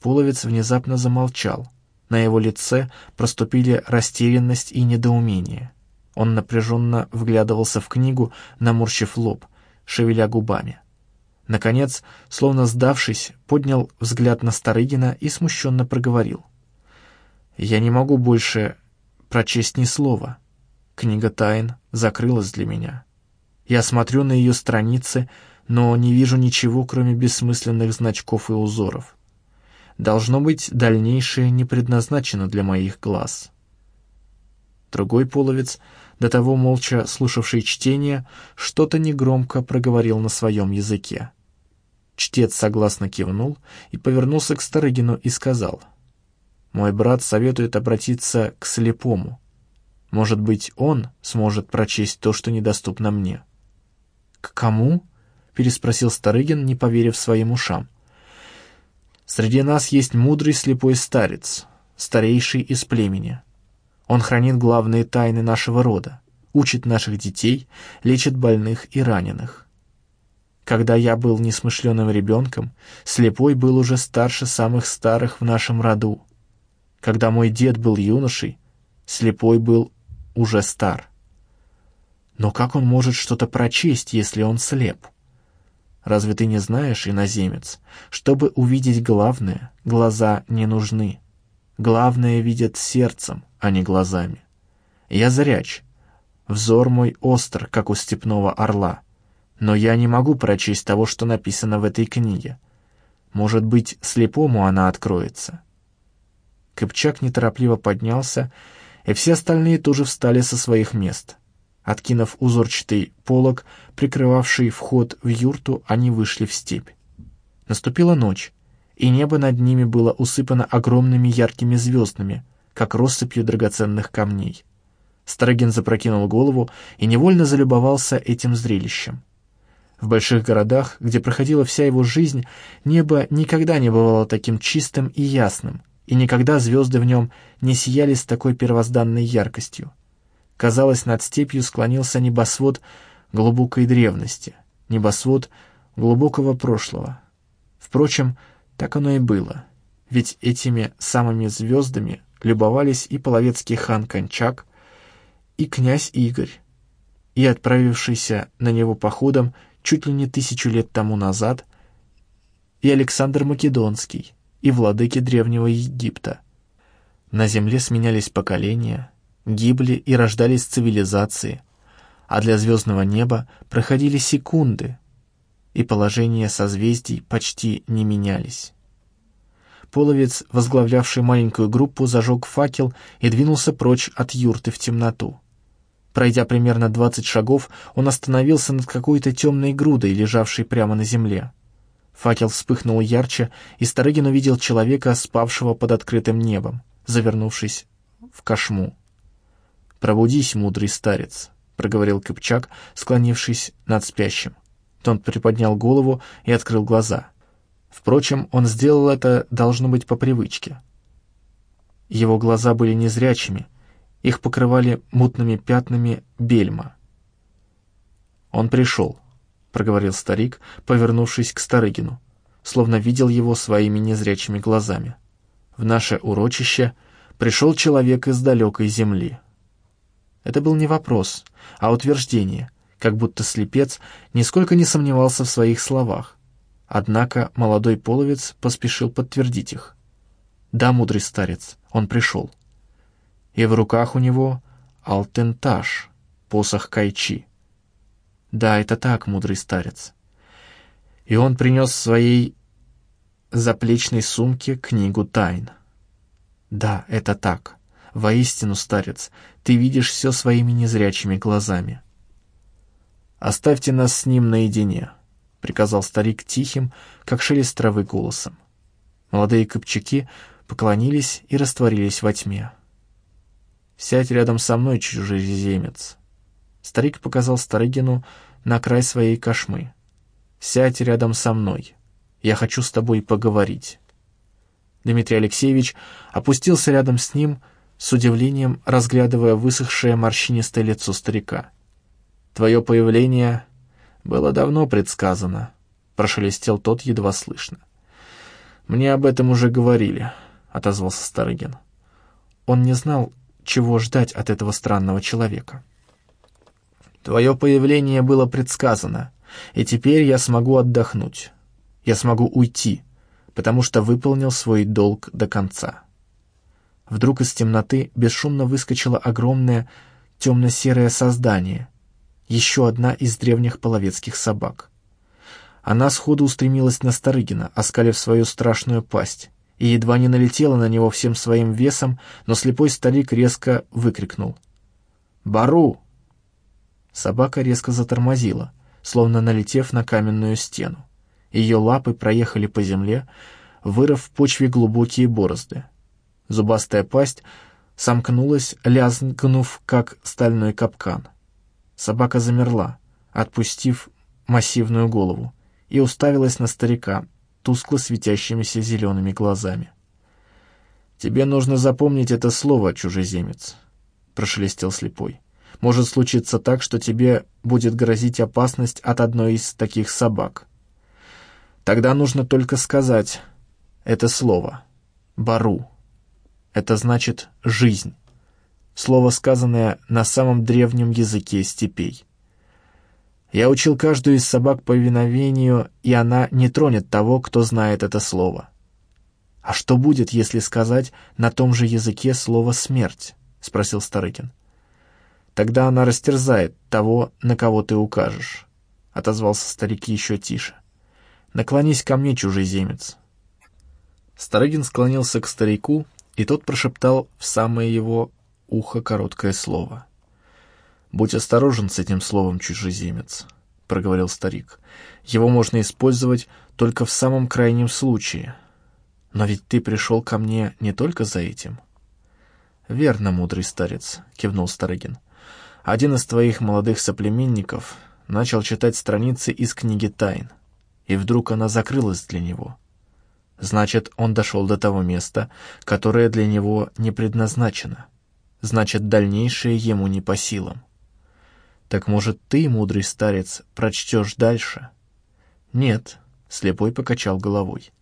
Половец внезапно замолчал. На его лице проступили растерянность и недоумение. Он напряженно вглядывался в книгу, наморщив лоб, шевеля губами. Наконец, словно сдавшись, поднял взгляд на Старыгина и смущенно проговорил. «Я не могу больше прочесть ни слова. Книга тайн закрылась для меня. Я смотрю на ее страницы, но не вижу ничего, кроме бессмысленных значков и узоров. Должно быть, дальнейшее не предназначено для моих глаз». Другой половец, до того молча слушавший чтение, что-то негромко проговорил на своем языке. Чтец согласно кивнул и повернулся к Старыгину и сказал, «Мой брат советует обратиться к слепому. Может быть, он сможет прочесть то, что недоступно мне». «К кому?» — переспросил Старыгин, не поверив своим ушам. «Среди нас есть мудрый слепой старец, старейший из племени. Он хранит главные тайны нашего рода, учит наших детей, лечит больных и раненых. Когда я был несмышленым ребенком, слепой был уже старше самых старых в нашем роду. Когда мой дед был юношей, слепой был уже стар. Но как он может что-то прочесть, если он слеп? Разве ты не знаешь, иноземец, чтобы увидеть главное, глаза не нужны. Главное видят сердцем, а не глазами. Я зряч, взор мой остр, как у степного орла — но я не могу прочесть того, что написано в этой книге. Может быть, слепому она откроется». Кыпчак неторопливо поднялся, и все остальные тоже встали со своих мест. Откинув узорчатый полог, прикрывавший вход в юрту, они вышли в степь. Наступила ночь, и небо над ними было усыпано огромными яркими звездами, как россыпью драгоценных камней. Старогин запрокинул голову и невольно залюбовался этим зрелищем. В больших городах, где проходила вся его жизнь, небо никогда не бывало таким чистым и ясным, и никогда звезды в нем не сияли с такой первозданной яркостью. Казалось, над степью склонился небосвод глубокой древности, небосвод глубокого прошлого. Впрочем, так оно и было, ведь этими самыми звездами любовались и половецкий хан Кончак, и князь Игорь, и отправившийся на него походом чуть ли не тысячу лет тому назад, и Александр Македонский, и владыки Древнего Египта. На земле сменялись поколения, гибли и рождались цивилизации, а для звездного неба проходили секунды, и положения созвездий почти не менялись. Половец, возглавлявший маленькую группу, зажег факел и двинулся прочь от юрты в темноту. Пройдя примерно двадцать шагов, он остановился над какой-то темной грудой, лежавшей прямо на земле. Факел вспыхнул ярче, и Старыгин увидел человека, спавшего под открытым небом, завернувшись в кошму. «Пробудись, мудрый старец», — проговорил Кыпчак, склонившись над спящим. Тон приподнял голову и открыл глаза. Впрочем, он сделал это, должно быть, по привычке. Его глаза были незрячими, их покрывали мутными пятнами бельма. «Он пришел», — проговорил старик, повернувшись к Старыгину, словно видел его своими незрячими глазами. «В наше урочище пришел человек из далекой земли». Это был не вопрос, а утверждение, как будто слепец нисколько не сомневался в своих словах. Однако молодой половец поспешил подтвердить их. «Да, мудрый старец, он пришел» и в руках у него алтентаж, посох Кайчи. Да, это так, мудрый старец. И он принес в своей заплечной сумке книгу тайн. Да, это так. Воистину, старец, ты видишь все своими незрячими глазами. «Оставьте нас с ним наедине», — приказал старик тихим, как шелест травы голосом. Молодые копчаки поклонились и растворились во тьме. «Сядь рядом со мной, чужеземец». Старик показал Старыгину на край своей кошмы. «Сядь рядом со мной. Я хочу с тобой поговорить». Дмитрий Алексеевич опустился рядом с ним, с удивлением разглядывая высохшее морщинистое лицо старика. «Твое появление было давно предсказано», — прошелестел тот едва слышно. «Мне об этом уже говорили», — отозвался Старыгин. Он не знал, чего ждать от этого странного человека. «Твое появление было предсказано, и теперь я смогу отдохнуть. Я смогу уйти, потому что выполнил свой долг до конца». Вдруг из темноты бесшумно выскочило огромное темно-серое создание, еще одна из древних половецких собак. Она сходу устремилась на Старыгина, оскалив свою страшную пасть, и едва не налетела на него всем своим весом, но слепой старик резко выкрикнул. «Бару!» Собака резко затормозила, словно налетев на каменную стену. Ее лапы проехали по земле, вырыв в почве глубокие борозды. Зубастая пасть сомкнулась, лязгнув, как стальной капкан. Собака замерла, отпустив массивную голову, и уставилась на старика тускло светящимися зелеными глазами. «Тебе нужно запомнить это слово, чужеземец», — прошелестел слепой. «Может случиться так, что тебе будет грозить опасность от одной из таких собак. Тогда нужно только сказать это слово — «бару». Это значит «жизнь». Слово, сказанное на самом древнем языке степей. Я учил каждую из собак повиновению, и она не тронет того, кто знает это слово. «А что будет, если сказать на том же языке слово «смерть»?» — спросил Старыкин. «Тогда она растерзает того, на кого ты укажешь», — отозвался старик еще тише. «Наклонись ко мне, чужеземец». Старыгин склонился к старику, и тот прошептал в самое его ухо короткое слово — «Будь осторожен с этим словом, чужеземец», — проговорил старик. «Его можно использовать только в самом крайнем случае. Но ведь ты пришел ко мне не только за этим». «Верно, мудрый старец», — кивнул Старыгин. «Один из твоих молодых соплеменников начал читать страницы из книги «Тайн», и вдруг она закрылась для него». Значит, он дошел до того места, которое для него не предназначено. Значит, дальнейшее ему не по силам. Так, может, ты, мудрый старец, прочтешь дальше? Нет, слепой покачал головой.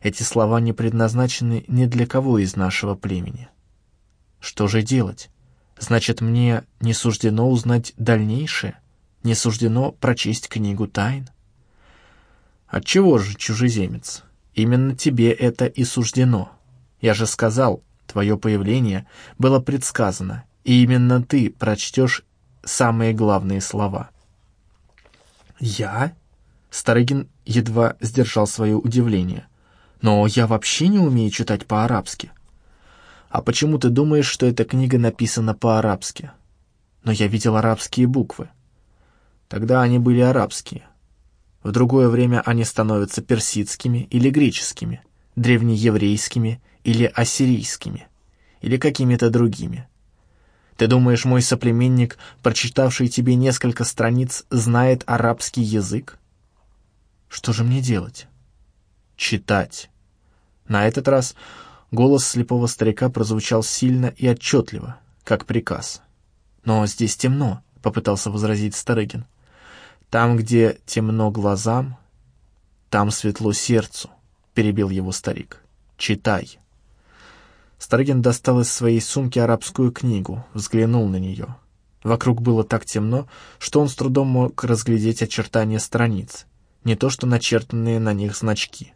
Эти слова не предназначены ни для кого из нашего племени. Что же делать? Значит, мне не суждено узнать дальнейшее? Не суждено прочесть книгу тайн? Отчего же, чужеземец? Именно тебе это и суждено. Я же сказал, твое появление было предсказано, и именно ты прочтешь самые главные слова. «Я?» Старыгин едва сдержал свое удивление. «Но я вообще не умею читать по-арабски». «А почему ты думаешь, что эта книга написана по-арабски?» «Но я видел арабские буквы». «Тогда они были арабские. В другое время они становятся персидскими или греческими, древнееврейскими или ассирийскими, или какими-то другими. Ты думаешь, мой соплеменник, прочитавший тебе несколько страниц, знает арабский язык? Что же мне делать? Читать. На этот раз голос слепого старика прозвучал сильно и отчетливо, как приказ. «Но здесь темно», — попытался возразить Старыгин. «Там, где темно глазам, там светло сердцу», — перебил его старик. «Читай». Старыгин достал из своей сумки арабскую книгу, взглянул на нее. Вокруг было так темно, что он с трудом мог разглядеть очертания страниц, не то что начертанные на них значки.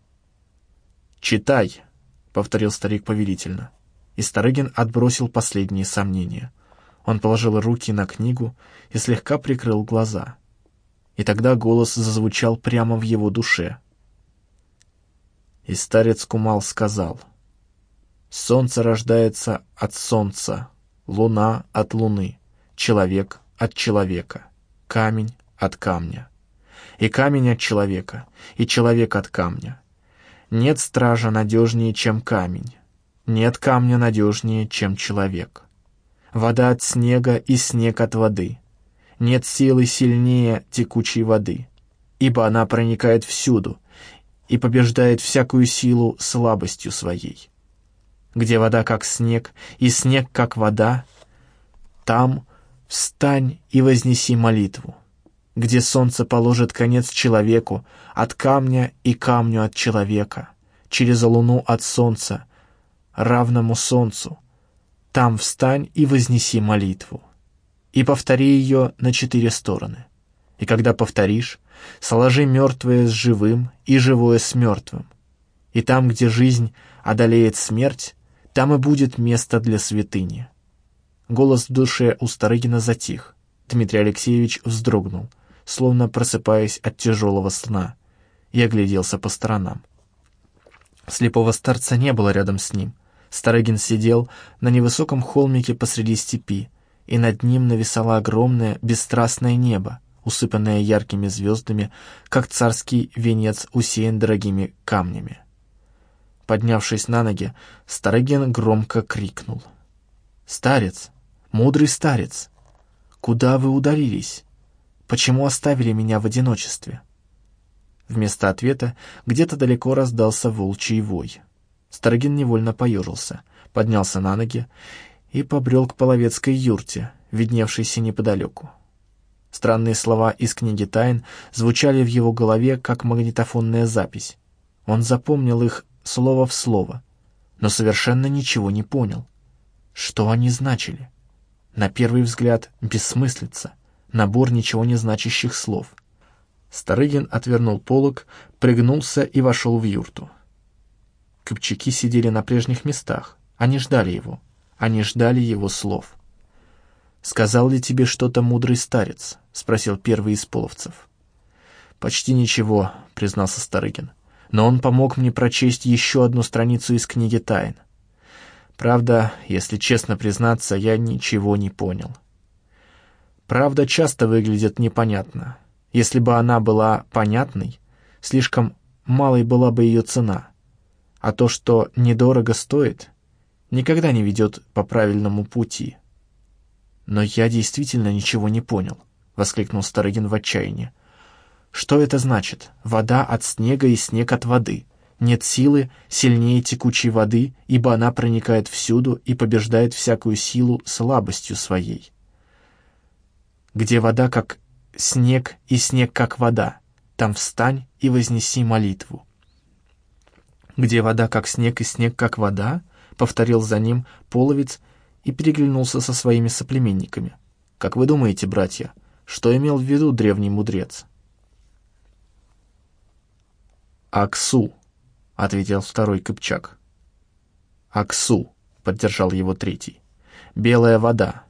«Читай», — повторил старик повелительно, и Старыгин отбросил последние сомнения. Он положил руки на книгу и слегка прикрыл глаза. И тогда голос зазвучал прямо в его душе. И старец Кумал сказал — Солнце рождается от солнца, луна от луны, человек от человека, камень от камня. И камень от человека, и человек от камня. Нет стража надежнее, чем камень. Нет камня надежнее, чем человек. Вода от снега и снег от воды. Нет силы сильнее текучей воды, ибо она проникает всюду и побеждает всякую силу слабостью своей где вода как снег, и снег как вода, там встань и вознеси молитву, где солнце положит конец человеку, от камня и камню от человека, через луну от солнца, равному солнцу. Там встань и вознеси молитву. И повтори ее на четыре стороны. И когда повторишь, сложи мертвое с живым и живое с мертвым. И там, где жизнь одолеет смерть, там и будет место для святыни. Голос в душе у Старыгина затих. Дмитрий Алексеевич вздрогнул, словно просыпаясь от тяжелого сна, и огляделся по сторонам. Слепого старца не было рядом с ним. Старыгин сидел на невысоком холмике посреди степи, и над ним нависало огромное бесстрастное небо, усыпанное яркими звездами, как царский венец усеян дорогими камнями. Поднявшись на ноги, Старыгин громко крикнул. «Старец! Мудрый старец! Куда вы удалились? Почему оставили меня в одиночестве?» Вместо ответа где-то далеко раздался волчий вой. Старогин невольно поежился, поднялся на ноги и побрел к половецкой юрте, видневшейся неподалеку. Странные слова из книги тайн звучали в его голове, как магнитофонная запись. Он запомнил их слово в слово, но совершенно ничего не понял. Что они значили? На первый взгляд бессмыслица, набор ничего не значащих слов — Старыгин отвернул полог, пригнулся и вошел в юрту. Копчаки сидели на прежних местах. Они ждали его. Они ждали его слов. «Сказал ли тебе что-то мудрый старец?» — спросил первый из половцев. «Почти ничего», — признался Старыгин. «Но он помог мне прочесть еще одну страницу из книги тайн. Правда, если честно признаться, я ничего не понял. Правда часто выглядит непонятно. Если бы она была понятной, слишком малой была бы ее цена. А то, что недорого стоит, никогда не ведет по правильному пути. «Но я действительно ничего не понял», — воскликнул Старыгин в отчаянии. «Что это значит? Вода от снега и снег от воды. Нет силы сильнее текучей воды, ибо она проникает всюду и побеждает всякую силу слабостью своей. Где вода, как снег и снег как вода, там встань и вознеси молитву. «Где вода как снег и снег как вода?» — повторил за ним половец и переглянулся со своими соплеменниками. «Как вы думаете, братья, что имел в виду древний мудрец?» «Аксу», — ответил второй Кыпчак. «Аксу», — поддержал его третий. «Белая вода.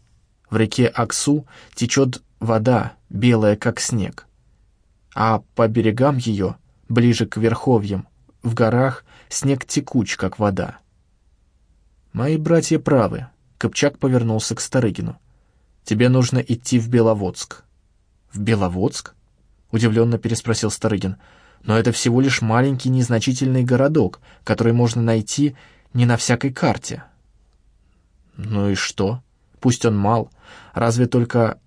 В реке Аксу течет вода, белая как снег. А по берегам ее, ближе к верховьям, в горах, снег текуч, как вода. «Мои братья правы», — Копчак повернулся к Старыгину. «Тебе нужно идти в Беловодск». «В Беловодск?» — удивленно переспросил Старыгин. «Но это всего лишь маленький незначительный городок, который можно найти не на всякой карте». «Ну и что? Пусть он мал. Разве только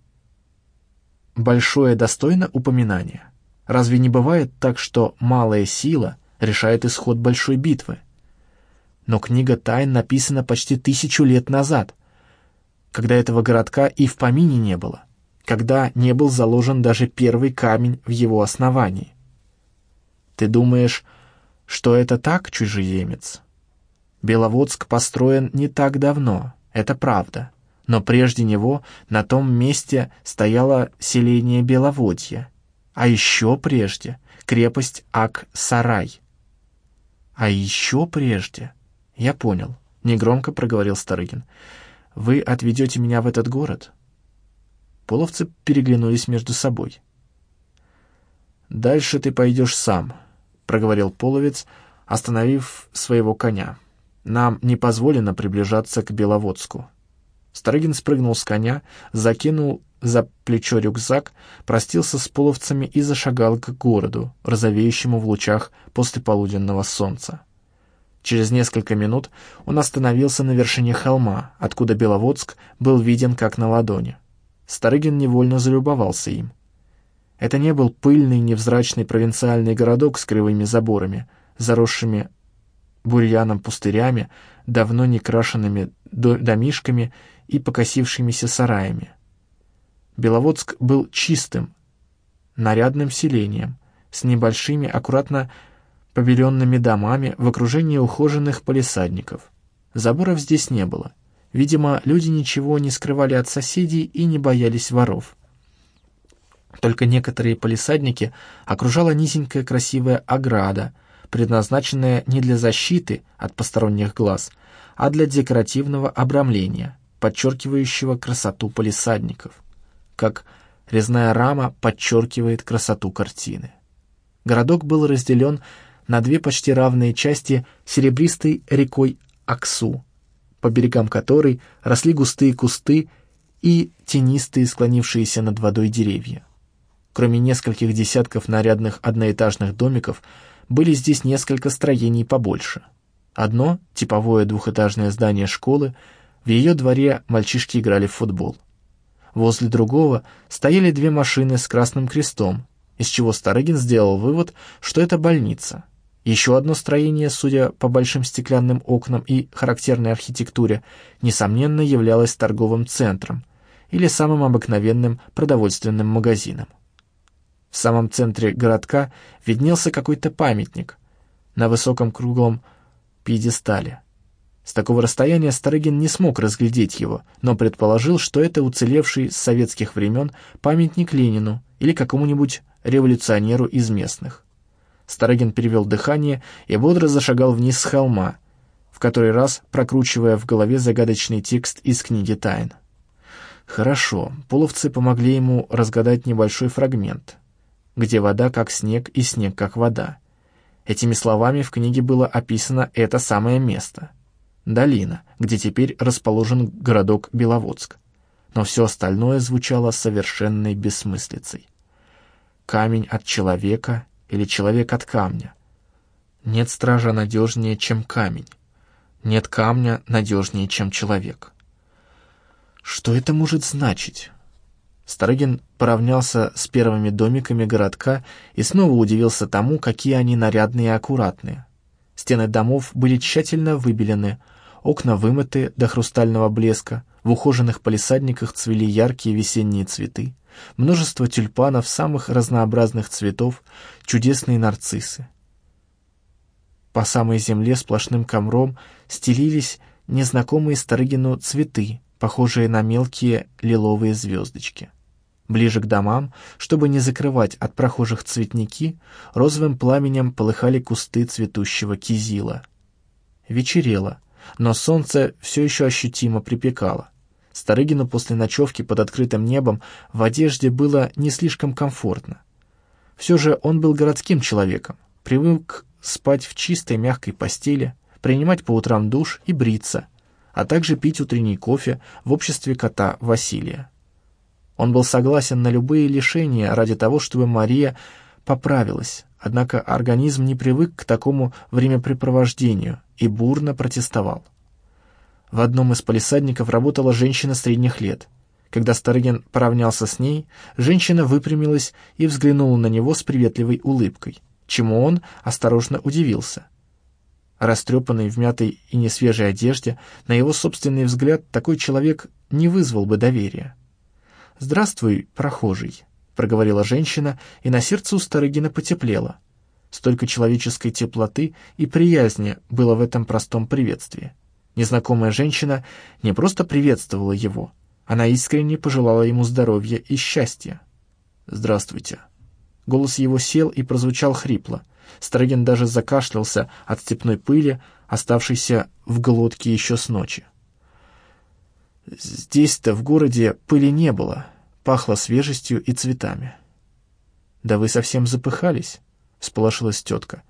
большое достойно упоминания. Разве не бывает так, что малая сила решает исход большой битвы? Но книга тайн написана почти тысячу лет назад, когда этого городка и в помине не было, когда не был заложен даже первый камень в его основании. Ты думаешь, что это так, чужеземец? Беловодск построен не так давно, это правда но прежде него на том месте стояло селение Беловодье, а еще прежде крепость Ак-Сарай. А еще прежде... Я понял, негромко проговорил Старыгин. Вы отведете меня в этот город? Половцы переглянулись между собой. «Дальше ты пойдешь сам», — проговорил половец, остановив своего коня. «Нам не позволено приближаться к Беловодску». Старыгин спрыгнул с коня, закинул за плечо рюкзак, простился с половцами и зашагал к городу, розовеющему в лучах послеполуденного солнца. Через несколько минут он остановился на вершине холма, откуда Беловодск был виден как на ладони. Старыгин невольно залюбовался им. Это не был пыльный, невзрачный провинциальный городок с кривыми заборами, заросшими бурьяном пустырями, давно не крашенными домишками и покосившимися сараями. Беловодск был чистым, нарядным селением, с небольшими, аккуратно побеленными домами в окружении ухоженных полисадников. Заборов здесь не было. Видимо, люди ничего не скрывали от соседей и не боялись воров. Только некоторые полисадники окружала низенькая красивая ограда, предназначенная не для защиты от посторонних глаз, а для декоративного обрамления, подчеркивающего красоту полисадников, как резная рама подчеркивает красоту картины. Городок был разделен на две почти равные части серебристой рекой Аксу, по берегам которой росли густые кусты и тенистые склонившиеся над водой деревья. Кроме нескольких десятков нарядных одноэтажных домиков, были здесь несколько строений побольше. Одно — типовое двухэтажное здание школы, в ее дворе мальчишки играли в футбол. Возле другого стояли две машины с красным крестом, из чего Старыгин сделал вывод, что это больница. Еще одно строение, судя по большим стеклянным окнам и характерной архитектуре, несомненно являлось торговым центром или самым обыкновенным продовольственным магазином. В самом центре городка виднелся какой-то памятник на высоком круглом пьедестале. С такого расстояния Старыгин не смог разглядеть его, но предположил, что это уцелевший с советских времен памятник Ленину или какому-нибудь революционеру из местных. Старыгин перевел дыхание и бодро зашагал вниз с холма, в который раз прокручивая в голове загадочный текст из книги тайн. Хорошо, половцы помогли ему разгадать небольшой фрагмент — где вода как снег и снег как вода. Этими словами в книге было описано это самое место. Долина, где теперь расположен городок Беловодск. Но все остальное звучало совершенной бессмыслицей. Камень от человека или человек от камня. Нет стража надежнее, чем камень. Нет камня надежнее, чем человек. Что это может значить? Старыгин поравнялся с первыми домиками городка и снова удивился тому, какие они нарядные и аккуратные. Стены домов были тщательно выбелены, окна вымыты до хрустального блеска, в ухоженных палисадниках цвели яркие весенние цветы, множество тюльпанов самых разнообразных цветов, чудесные нарциссы. По самой земле сплошным ковром стелились незнакомые Старыгину цветы, похожие на мелкие лиловые звездочки. Ближе к домам, чтобы не закрывать от прохожих цветники, розовым пламенем полыхали кусты цветущего кизила. Вечерело, но солнце все еще ощутимо припекало. Старыгину после ночевки под открытым небом в одежде было не слишком комфортно. Все же он был городским человеком, привык спать в чистой мягкой постели, принимать по утрам душ и бриться, а также пить утренний кофе в обществе кота Василия. Он был согласен на любые лишения ради того, чтобы Мария поправилась, однако организм не привык к такому времяпрепровождению и бурно протестовал. В одном из полисадников работала женщина средних лет. Когда Старыгин поравнялся с ней, женщина выпрямилась и взглянула на него с приветливой улыбкой, чему он осторожно удивился. Растрепанный в мятой и несвежей одежде, на его собственный взгляд, такой человек не вызвал бы доверия. «Здравствуй, прохожий», — проговорила женщина, и на сердце у Старыгина потеплело. Столько человеческой теплоты и приязни было в этом простом приветствии. Незнакомая женщина не просто приветствовала его, она искренне пожелала ему здоровья и счастья. «Здравствуйте». Голос его сел и прозвучал хрипло. Старыгин даже закашлялся от степной пыли, оставшейся в глотке еще с ночи. Здесь-то, в городе, пыли не было, пахло свежестью и цветами. «Да вы совсем запыхались?» — всполошилась тетка.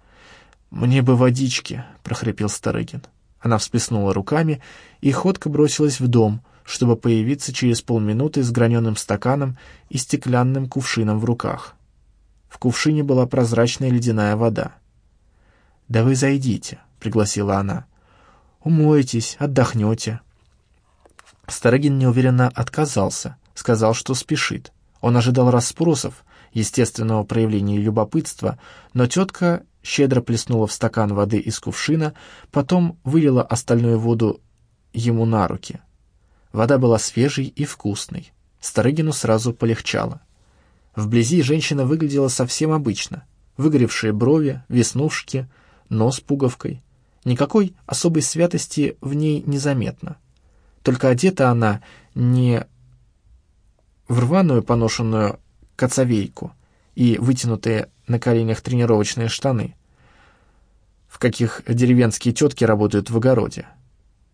«Мне бы водички», — прохрипел Старыгин. Она всплеснула руками и ходко бросилась в дом, чтобы появиться через полминуты с граненым стаканом и стеклянным кувшином в руках. В кувшине была прозрачная ледяная вода. «Да вы зайдите», — пригласила она. «Умоетесь, отдохнете». Старыгин неуверенно отказался, сказал, что спешит. Он ожидал расспросов, естественного проявления любопытства, но тетка щедро плеснула в стакан воды из кувшина, потом вылила остальную воду ему на руки. Вода была свежей и вкусной. Старыгину сразу полегчало. Вблизи женщина выглядела совсем обычно. выгоревшие брови, веснушки, нос пуговкой. Никакой особой святости в ней незаметно. Только одета она не в рваную поношенную коцовейку и вытянутые на коленях тренировочные штаны, в каких деревенские тетки работают в огороде,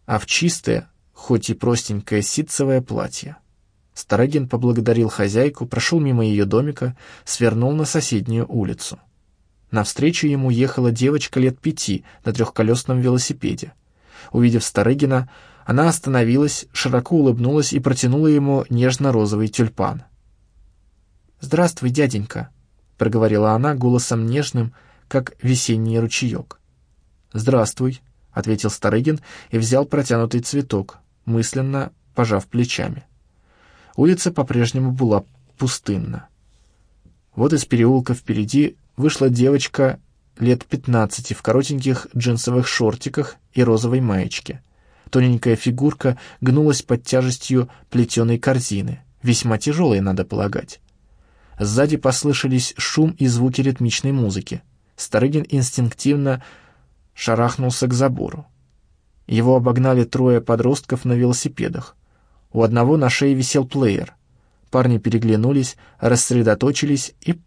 а в чистое, хоть и простенькое ситцевое платье. Старогин поблагодарил хозяйку, прошел мимо ее домика, свернул на соседнюю улицу. Навстречу ему ехала девочка лет пяти на трехколесном велосипеде. Увидев Старыгина, она остановилась, широко улыбнулась и протянула ему нежно-розовый тюльпан. «Здравствуй, дяденька», — проговорила она голосом нежным, как весенний ручеек. «Здравствуй», — ответил Старыгин и взял протянутый цветок, мысленно пожав плечами. Улица по-прежнему была пустынна. Вот из переулка впереди вышла девочка лет пятнадцати в коротеньких джинсовых шортиках и розовой маечке. Тоненькая фигурка гнулась под тяжестью плетеной корзины, весьма тяжелой, надо полагать. Сзади послышались шум и звуки ритмичной музыки. Старыгин инстинктивно шарахнулся к забору. Его обогнали трое подростков на велосипедах. У одного на шее висел плеер. Парни переглянулись, рассредоточились и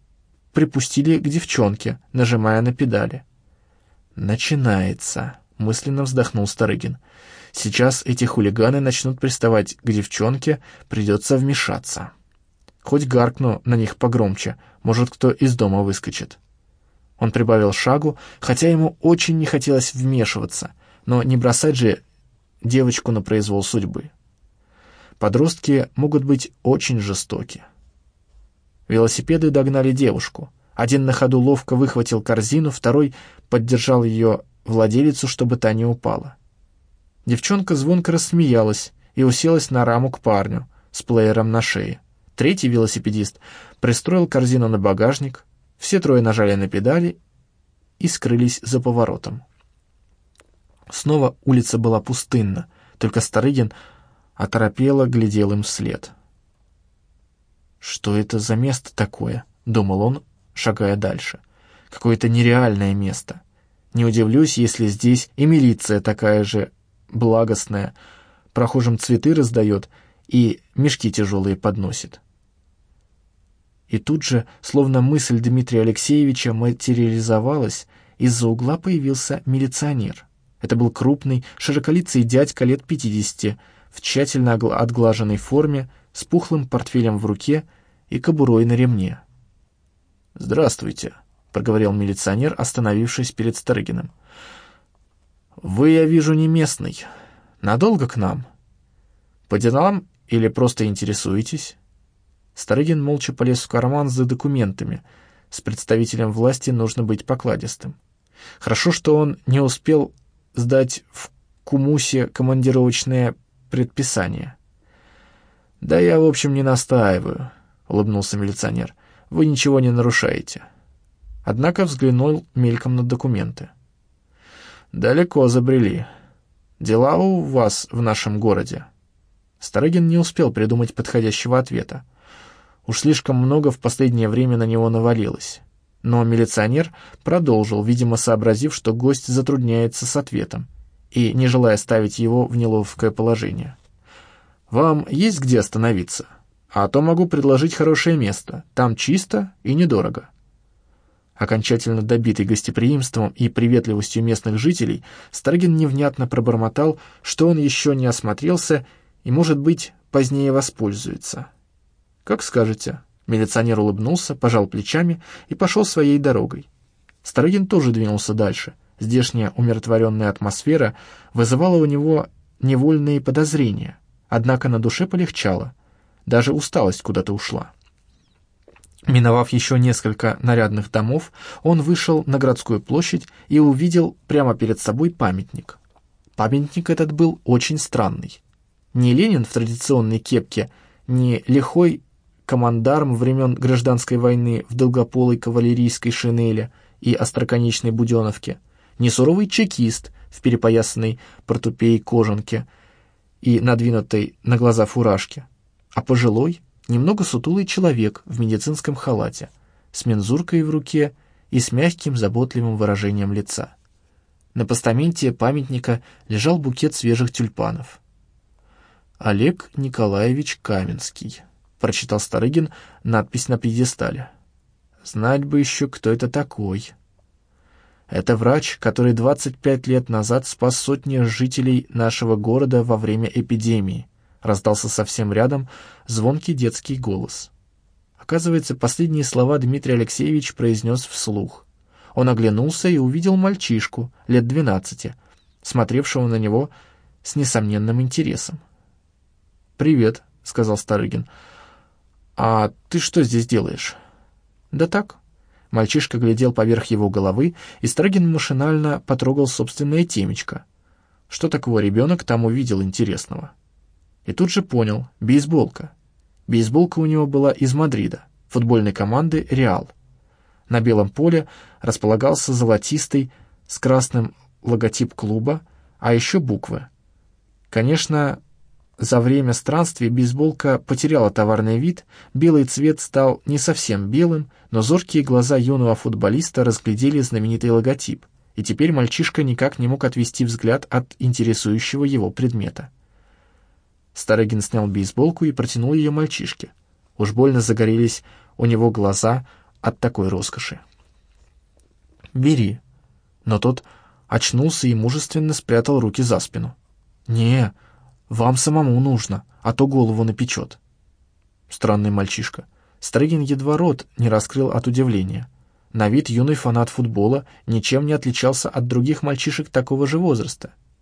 припустили к девчонке, нажимая на педали. «Начинается», — мысленно вздохнул Старыгин. «Сейчас эти хулиганы начнут приставать к девчонке, придется вмешаться. Хоть гаркну на них погромче, может, кто из дома выскочит». Он прибавил шагу, хотя ему очень не хотелось вмешиваться, но не бросать же девочку на произвол судьбы. Подростки могут быть очень жестоки. Велосипеды догнали девушку. Один на ходу ловко выхватил корзину, второй поддержал ее владелицу, чтобы та не упала. Девчонка звонко рассмеялась и уселась на раму к парню с плеером на шее. Третий велосипедист пристроил корзину на багажник, все трое нажали на педали и скрылись за поворотом. Снова улица была пустынна, только Старыгин оторопело глядел им вслед. «Что это за место такое?» — думал он, шагая дальше. «Какое-то нереальное место. Не удивлюсь, если здесь и милиция такая же благостная, прохожим цветы раздает и мешки тяжелые подносит». И тут же, словно мысль Дмитрия Алексеевича материализовалась, из-за угла появился милиционер. Это был крупный, широколицый дядька лет пятидесяти, в тщательно отглаженной форме, с пухлым портфелем в руке и кобурой на ремне. «Здравствуйте», — проговорил милиционер, остановившись перед Старыгиным. «Вы, я вижу, не местный. Надолго к нам? По делам или просто интересуетесь?» Старыгин молча полез в карман за документами. С представителем власти нужно быть покладистым. Хорошо, что он не успел сдать в Кумусе командировочное предписание. «Да я, в общем, не настаиваю», — улыбнулся милиционер. «Вы ничего не нарушаете». Однако взглянул мельком на документы. «Далеко забрели. Дела у вас в нашем городе?» Старыгин не успел придумать подходящего ответа. Уж слишком много в последнее время на него навалилось. Но милиционер продолжил, видимо, сообразив, что гость затрудняется с ответом, и не желая ставить его в неловкое положение. «Вам есть где остановиться? А то могу предложить хорошее место. Там чисто и недорого». Окончательно добитый гостеприимством и приветливостью местных жителей, Старгин невнятно пробормотал, что он еще не осмотрелся и, может быть, позднее воспользуется. «Как скажете». Милиционер улыбнулся, пожал плечами и пошел своей дорогой. Старыгин тоже двинулся дальше — Здешняя умиротворенная атмосфера вызывала у него невольные подозрения, однако на душе полегчало, даже усталость куда-то ушла. Миновав еще несколько нарядных домов, он вышел на городскую площадь и увидел прямо перед собой памятник. Памятник этот был очень странный. Не Ленин в традиционной кепке, не лихой командарм времен гражданской войны в долгополой кавалерийской шинели и остроконечной буденовке — не суровый чекист в перепоясанной портупеей кожанке и надвинутой на глаза фуражке, а пожилой, немного сутулый человек в медицинском халате, с мензуркой в руке и с мягким, заботливым выражением лица. На постаменте памятника лежал букет свежих тюльпанов. «Олег Николаевич Каменский», — прочитал Старыгин надпись на пьедестале. «Знать бы еще, кто это такой». Это врач, который 25 лет назад спас сотни жителей нашего города во время эпидемии. Раздался совсем рядом звонкий детский голос. Оказывается, последние слова Дмитрий Алексеевич произнес вслух. Он оглянулся и увидел мальчишку, лет двенадцати, смотревшего на него с несомненным интересом. «Привет», — сказал Старыгин. «А ты что здесь делаешь?» «Да так». Мальчишка глядел поверх его головы, и Старыгин машинально потрогал собственное темечко. Что такого ребенок там увидел интересного? И тут же понял — бейсболка. Бейсболка у него была из Мадрида, футбольной команды «Реал». На белом поле располагался золотистый с красным логотип клуба, а еще буквы. Конечно, за время странствия бейсболка потеряла товарный вид, белый цвет стал не совсем белым, но зоркие глаза юного футболиста разглядели знаменитый логотип, и теперь мальчишка никак не мог отвести взгляд от интересующего его предмета. Старыгин снял бейсболку и протянул ее мальчишке. Уж больно загорелись у него глаза от такой роскоши. «Бери». Но тот очнулся и мужественно спрятал руки за спину. «Не, вам самому нужно, а то голову напечет». Странный мальчишка. Стрыгин едва рот не раскрыл от удивления. На вид юный фанат футбола ничем не отличался от других мальчишек такого же возраста.